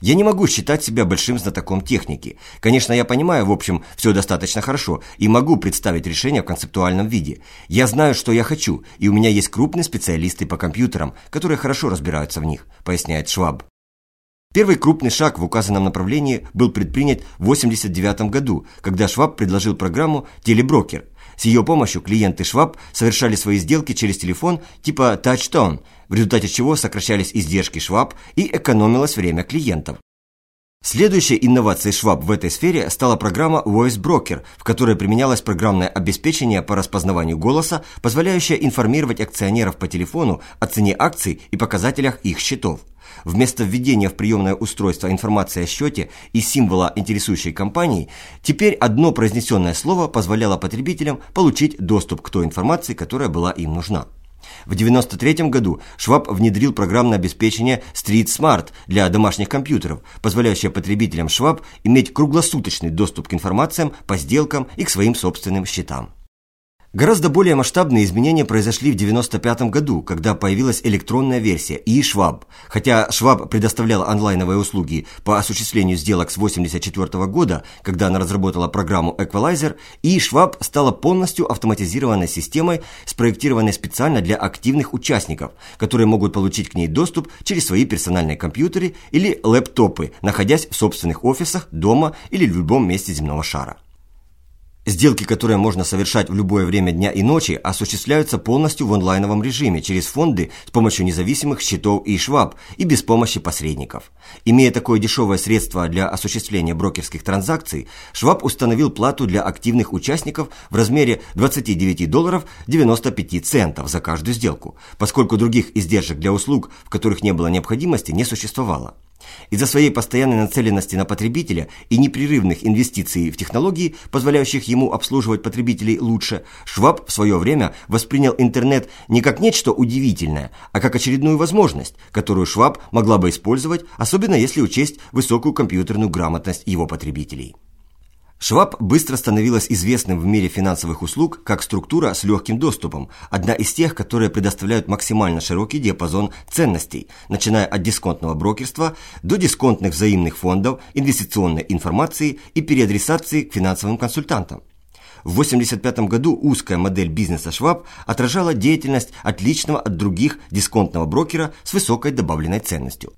Я не могу считать себя большим знатоком техники. Конечно, я понимаю, в общем, все достаточно хорошо и могу представить решение в концептуальном виде. Я знаю, что я хочу, и у меня есть крупные специалисты по компьютерам, которые хорошо разбираются в них, поясняет Шваб. Первый крупный шаг в указанном направлении был предпринят в 1989 году, когда Шваб предложил программу «Телеброкер». С ее помощью клиенты Шваб совершали свои сделки через телефон типа Touchstone, в результате чего сокращались издержки Шваб и экономилось время клиентов. Следующей инновацией Шваб в этой сфере стала программа Voice Broker, в которой применялось программное обеспечение по распознаванию голоса, позволяющее информировать акционеров по телефону о цене акций и показателях их счетов. Вместо введения в приемное устройство информации о счете и символа интересующей компании, теперь одно произнесенное слово позволяло потребителям получить доступ к той информации, которая была им нужна. В 1993 году Шваб внедрил программное обеспечение Street Smart для домашних компьютеров, позволяющее потребителям Шваб иметь круглосуточный доступ к информациям по сделкам и к своим собственным счетам. Гораздо более масштабные изменения произошли в 1995 году, когда появилась электронная версия и. Хотя Schwab предоставлял онлайновые услуги по осуществлению сделок с 1984 года, когда она разработала программу Equalizer, и стала полностью автоматизированной системой, спроектированной специально для активных участников, которые могут получить к ней доступ через свои персональные компьютеры или лэптопы, находясь в собственных офисах, дома или в любом месте земного шара. Сделки, которые можно совершать в любое время дня и ночи, осуществляются полностью в онлайновом режиме через фонды с помощью независимых счетов и шваб и без помощи посредников. Имея такое дешевое средство для осуществления брокерских транзакций, Шваб установил плату для активных участников в размере 29 долларов 95 центов за каждую сделку, поскольку других издержек для услуг, в которых не было необходимости, не существовало. Из-за своей постоянной нацеленности на потребителя и непрерывных инвестиций в технологии, позволяющих ему обслуживать потребителей лучше, Шваб в свое время воспринял интернет не как нечто удивительное, а как очередную возможность, которую Шваб могла бы использовать, особенно если учесть высокую компьютерную грамотность его потребителей. Шваб быстро становилась известным в мире финансовых услуг как структура с легким доступом, одна из тех, которые предоставляют максимально широкий диапазон ценностей, начиная от дисконтного брокерства до дисконтных взаимных фондов, инвестиционной информации и переадресации к финансовым консультантам. В 1985 году узкая модель бизнеса Шваб отражала деятельность отличного от других дисконтного брокера с высокой добавленной ценностью.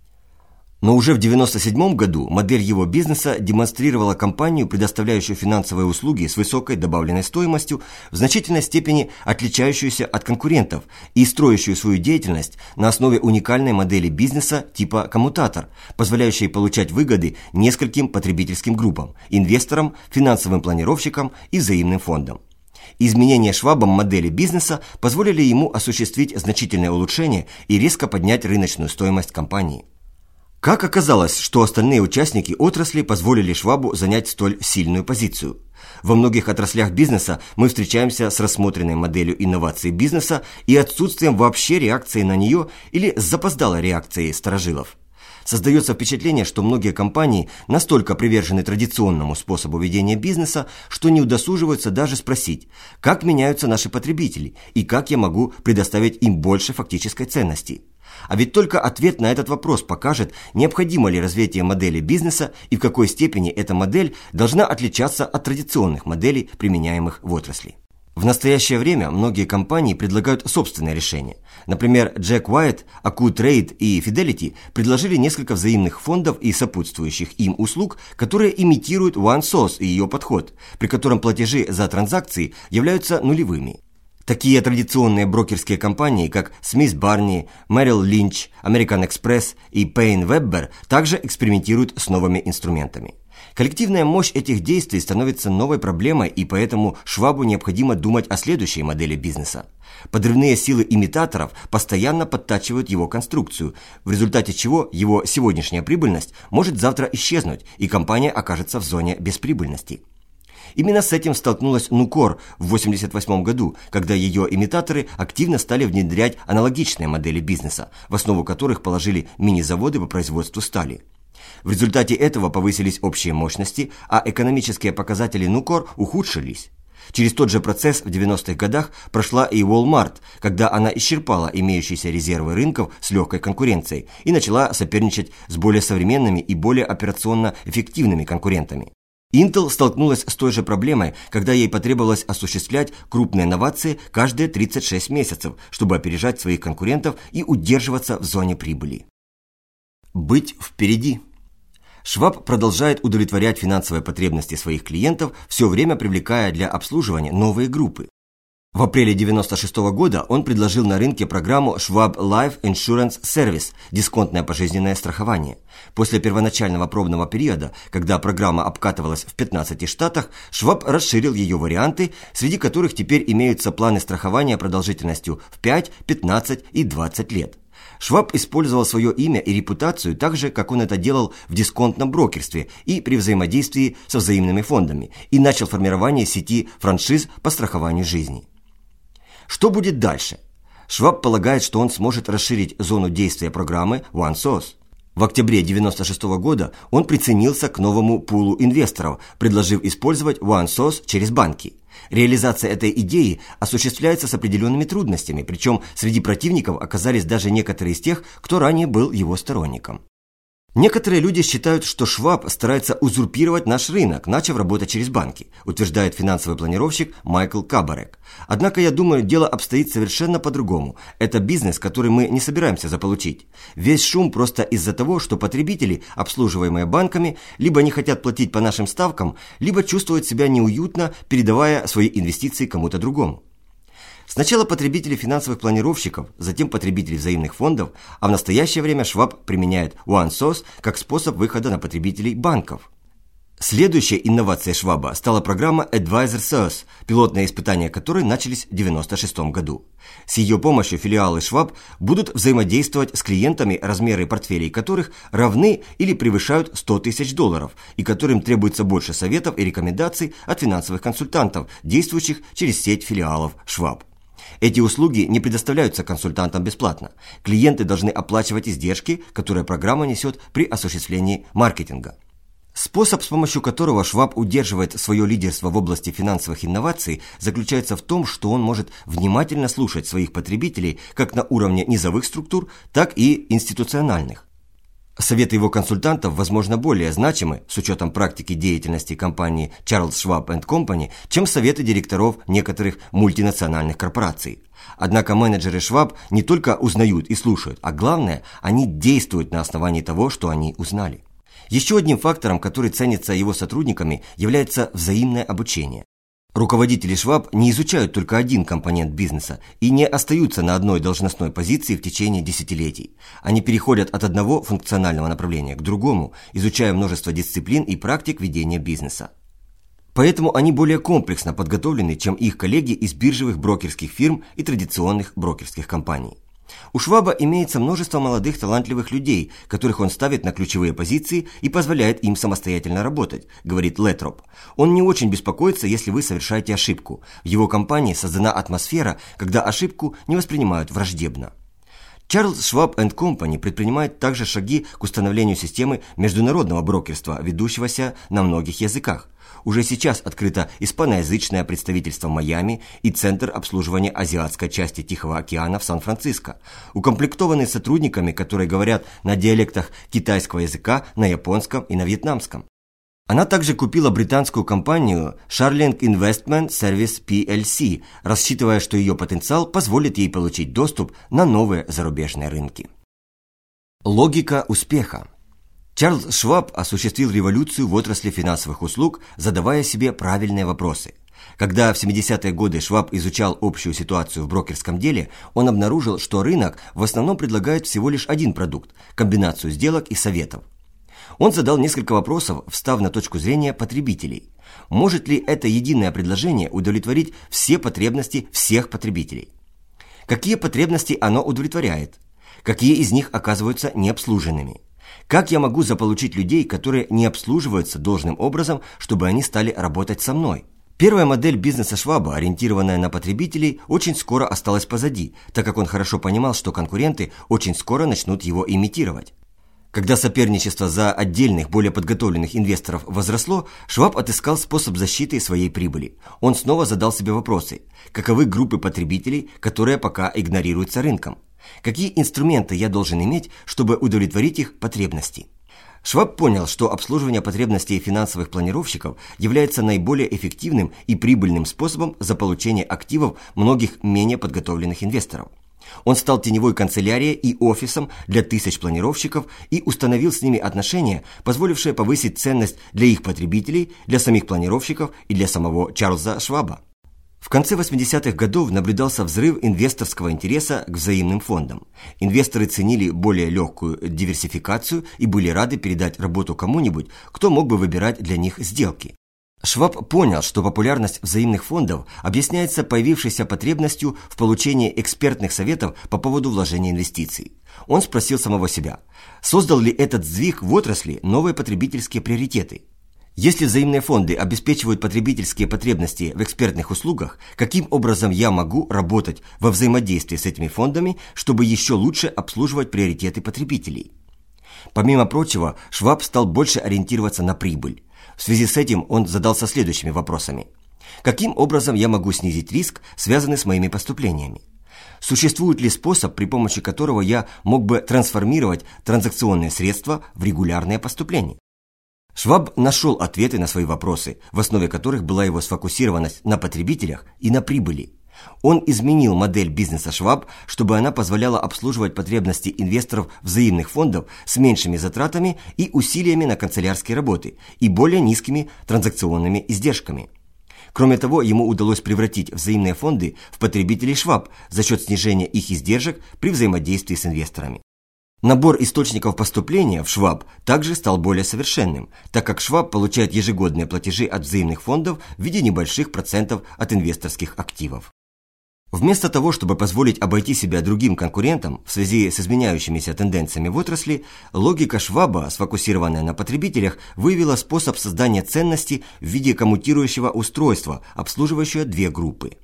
Но уже в 1997 году модель его бизнеса демонстрировала компанию, предоставляющую финансовые услуги с высокой добавленной стоимостью, в значительной степени отличающуюся от конкурентов и строящую свою деятельность на основе уникальной модели бизнеса типа коммутатор, позволяющей получать выгоды нескольким потребительским группам – инвесторам, финансовым планировщикам и взаимным фондам. Изменения Швабом модели бизнеса позволили ему осуществить значительное улучшение и резко поднять рыночную стоимость компании. Как оказалось, что остальные участники отрасли позволили Швабу занять столь сильную позицию? Во многих отраслях бизнеса мы встречаемся с рассмотренной моделью инновации бизнеса и отсутствием вообще реакции на нее или запоздалой реакцией сторожилов. Создается впечатление, что многие компании настолько привержены традиционному способу ведения бизнеса, что не удосуживаются даже спросить, как меняются наши потребители и как я могу предоставить им больше фактической ценности. А ведь только ответ на этот вопрос покажет, необходимо ли развитие модели бизнеса и в какой степени эта модель должна отличаться от традиционных моделей, применяемых в отрасли. В настоящее время многие компании предлагают собственные решения. Например, Jack White, AcuTrade и Fidelity предложили несколько взаимных фондов и сопутствующих им услуг, которые имитируют OneSource и ее подход, при котором платежи за транзакции являются нулевыми. Такие традиционные брокерские компании, как Smith Barney, Merrill Lynch, American Express и Payne Webber, также экспериментируют с новыми инструментами. Коллективная мощь этих действий становится новой проблемой, и поэтому Швабу необходимо думать о следующей модели бизнеса. Подрывные силы имитаторов постоянно подтачивают его конструкцию, в результате чего его сегодняшняя прибыльность может завтра исчезнуть, и компания окажется в зоне бесприбыльности. Именно с этим столкнулась Нукор в 1988 году, когда ее имитаторы активно стали внедрять аналогичные модели бизнеса, в основу которых положили мини-заводы по производству стали. В результате этого повысились общие мощности, а экономические показатели Нукор ухудшились. Через тот же процесс в 90-х годах прошла и Walmart, когда она исчерпала имеющиеся резервы рынков с легкой конкуренцией и начала соперничать с более современными и более операционно эффективными конкурентами. Intel столкнулась с той же проблемой, когда ей потребовалось осуществлять крупные новации каждые 36 месяцев, чтобы опережать своих конкурентов и удерживаться в зоне прибыли. Быть впереди. Шваб продолжает удовлетворять финансовые потребности своих клиентов, все время привлекая для обслуживания новые группы. В апреле 1996 -го года он предложил на рынке программу Schwab Life Insurance Service – дисконтное пожизненное страхование. После первоначального пробного периода, когда программа обкатывалась в 15 штатах, Schwab расширил ее варианты, среди которых теперь имеются планы страхования продолжительностью в 5, 15 и 20 лет. Шваб использовал свое имя и репутацию так же, как он это делал в дисконтном брокерстве и при взаимодействии со взаимными фондами, и начал формирование сети франшиз по страхованию жизни. Что будет дальше? Шваб полагает, что он сможет расширить зону действия программы OneSource. В октябре 1996 года он приценился к новому пулу инвесторов, предложив использовать OneSource через банки. Реализация этой идеи осуществляется с определенными трудностями, причем среди противников оказались даже некоторые из тех, кто ранее был его сторонником. Некоторые люди считают, что Шваб старается узурпировать наш рынок, начав работать через банки, утверждает финансовый планировщик Майкл Кабарек. Однако, я думаю, дело обстоит совершенно по-другому. Это бизнес, который мы не собираемся заполучить. Весь шум просто из-за того, что потребители, обслуживаемые банками, либо не хотят платить по нашим ставкам, либо чувствуют себя неуютно, передавая свои инвестиции кому-то другому. Сначала потребители финансовых планировщиков, затем потребители взаимных фондов, а в настоящее время Шваб применяет OneSource как способ выхода на потребителей банков. Следующей инновацией Шваба стала программа Advisor Source, пилотные испытания которой начались в 1996 году. С ее помощью филиалы Шваб будут взаимодействовать с клиентами, размеры портфелей которых равны или превышают 100 тысяч долларов, и которым требуется больше советов и рекомендаций от финансовых консультантов, действующих через сеть филиалов Шваб. Эти услуги не предоставляются консультантам бесплатно. Клиенты должны оплачивать издержки, которые программа несет при осуществлении маркетинга. Способ, с помощью которого Шваб удерживает свое лидерство в области финансовых инноваций, заключается в том, что он может внимательно слушать своих потребителей как на уровне низовых структур, так и институциональных. Советы его консультантов, возможно, более значимы с учетом практики деятельности компании Charles Schwab Company, чем советы директоров некоторых мультинациональных корпораций. Однако менеджеры Schwab не только узнают и слушают, а главное, они действуют на основании того, что они узнали. Еще одним фактором, который ценится его сотрудниками, является взаимное обучение. Руководители Шваб не изучают только один компонент бизнеса и не остаются на одной должностной позиции в течение десятилетий. Они переходят от одного функционального направления к другому, изучая множество дисциплин и практик ведения бизнеса. Поэтому они более комплексно подготовлены, чем их коллеги из биржевых брокерских фирм и традиционных брокерских компаний. У Шваба имеется множество молодых талантливых людей, которых он ставит на ключевые позиции и позволяет им самостоятельно работать, говорит Летроп. Он не очень беспокоится, если вы совершаете ошибку. В его компании создана атмосфера, когда ошибку не воспринимают враждебно. Чарльз Шваб энд Компани предпринимает также шаги к установлению системы международного брокерства, ведущегося на многих языках. Уже сейчас открыто испаноязычное представительство Майами и Центр обслуживания азиатской части Тихого океана в Сан-Франциско, укомплектованный сотрудниками, которые говорят на диалектах китайского языка, на японском и на вьетнамском. Она также купила британскую компанию Sharling Investment Service PLC, рассчитывая, что ее потенциал позволит ей получить доступ на новые зарубежные рынки. Логика успеха Чарльз Шваб осуществил революцию в отрасли финансовых услуг, задавая себе правильные вопросы. Когда в 70-е годы Шваб изучал общую ситуацию в брокерском деле, он обнаружил, что рынок в основном предлагает всего лишь один продукт – комбинацию сделок и советов. Он задал несколько вопросов, встав на точку зрения потребителей. Может ли это единое предложение удовлетворить все потребности всех потребителей? Какие потребности оно удовлетворяет? Какие из них оказываются необслуженными? Как я могу заполучить людей, которые не обслуживаются должным образом, чтобы они стали работать со мной? Первая модель бизнеса Шваба, ориентированная на потребителей, очень скоро осталась позади, так как он хорошо понимал, что конкуренты очень скоро начнут его имитировать. Когда соперничество за отдельных, более подготовленных инвесторов возросло, Шваб отыскал способ защиты своей прибыли. Он снова задал себе вопросы. Каковы группы потребителей, которые пока игнорируются рынком? Какие инструменты я должен иметь, чтобы удовлетворить их потребности? Шваб понял, что обслуживание потребностей финансовых планировщиков является наиболее эффективным и прибыльным способом заполучения активов многих менее подготовленных инвесторов. Он стал теневой канцелярией и офисом для тысяч планировщиков и установил с ними отношения, позволившие повысить ценность для их потребителей, для самих планировщиков и для самого Чарльза Шваба. В конце 80-х годов наблюдался взрыв инвесторского интереса к взаимным фондам. Инвесторы ценили более легкую диверсификацию и были рады передать работу кому-нибудь, кто мог бы выбирать для них сделки. Шваб понял, что популярность взаимных фондов объясняется появившейся потребностью в получении экспертных советов по поводу вложения инвестиций. Он спросил самого себя, создал ли этот сдвиг в отрасли новые потребительские приоритеты – если взаимные фонды обеспечивают потребительские потребности в экспертных услугах, каким образом я могу работать во взаимодействии с этими фондами, чтобы еще лучше обслуживать приоритеты потребителей? Помимо прочего, Шваб стал больше ориентироваться на прибыль. В связи с этим он задался следующими вопросами. Каким образом я могу снизить риск, связанный с моими поступлениями? Существует ли способ, при помощи которого я мог бы трансформировать транзакционные средства в регулярные поступления? Шваб нашел ответы на свои вопросы, в основе которых была его сфокусированность на потребителях и на прибыли. Он изменил модель бизнеса Шваб, чтобы она позволяла обслуживать потребности инвесторов взаимных фондов с меньшими затратами и усилиями на канцелярские работы и более низкими транзакционными издержками. Кроме того, ему удалось превратить взаимные фонды в потребителей Шваб за счет снижения их издержек при взаимодействии с инвесторами. Набор источников поступления в Шваб также стал более совершенным, так как Шваб получает ежегодные платежи от взаимных фондов в виде небольших процентов от инвесторских активов. Вместо того, чтобы позволить обойти себя другим конкурентам в связи с изменяющимися тенденциями в отрасли, логика Шваба, сфокусированная на потребителях, выявила способ создания ценности в виде коммутирующего устройства, обслуживающего две группы.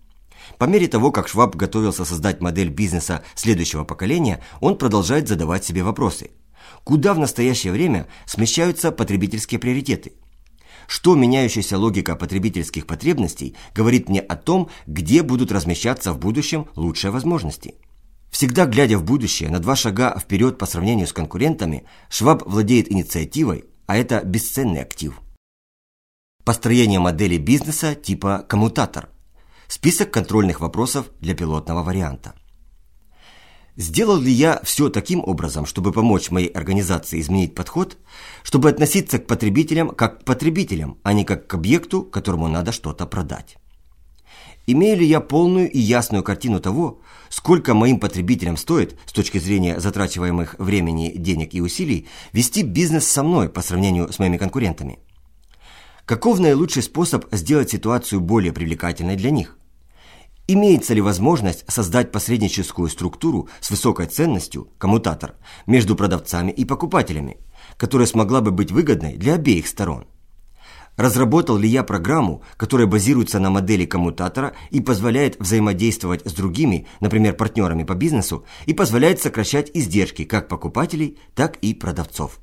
По мере того, как Шваб готовился создать модель бизнеса следующего поколения, он продолжает задавать себе вопросы. Куда в настоящее время смещаются потребительские приоритеты? Что меняющаяся логика потребительских потребностей говорит мне о том, где будут размещаться в будущем лучшие возможности? Всегда глядя в будущее на два шага вперед по сравнению с конкурентами, Шваб владеет инициативой, а это бесценный актив. Построение модели бизнеса типа коммутатор. Список контрольных вопросов для пилотного варианта. Сделал ли я все таким образом, чтобы помочь моей организации изменить подход, чтобы относиться к потребителям как к потребителям, а не как к объекту, которому надо что-то продать? Имею ли я полную и ясную картину того, сколько моим потребителям стоит, с точки зрения затрачиваемых времени, денег и усилий, вести бизнес со мной по сравнению с моими конкурентами? Каков наилучший способ сделать ситуацию более привлекательной для них? Имеется ли возможность создать посредническую структуру с высокой ценностью, коммутатор, между продавцами и покупателями, которая смогла бы быть выгодной для обеих сторон? Разработал ли я программу, которая базируется на модели коммутатора и позволяет взаимодействовать с другими, например, партнерами по бизнесу, и позволяет сокращать издержки как покупателей, так и продавцов?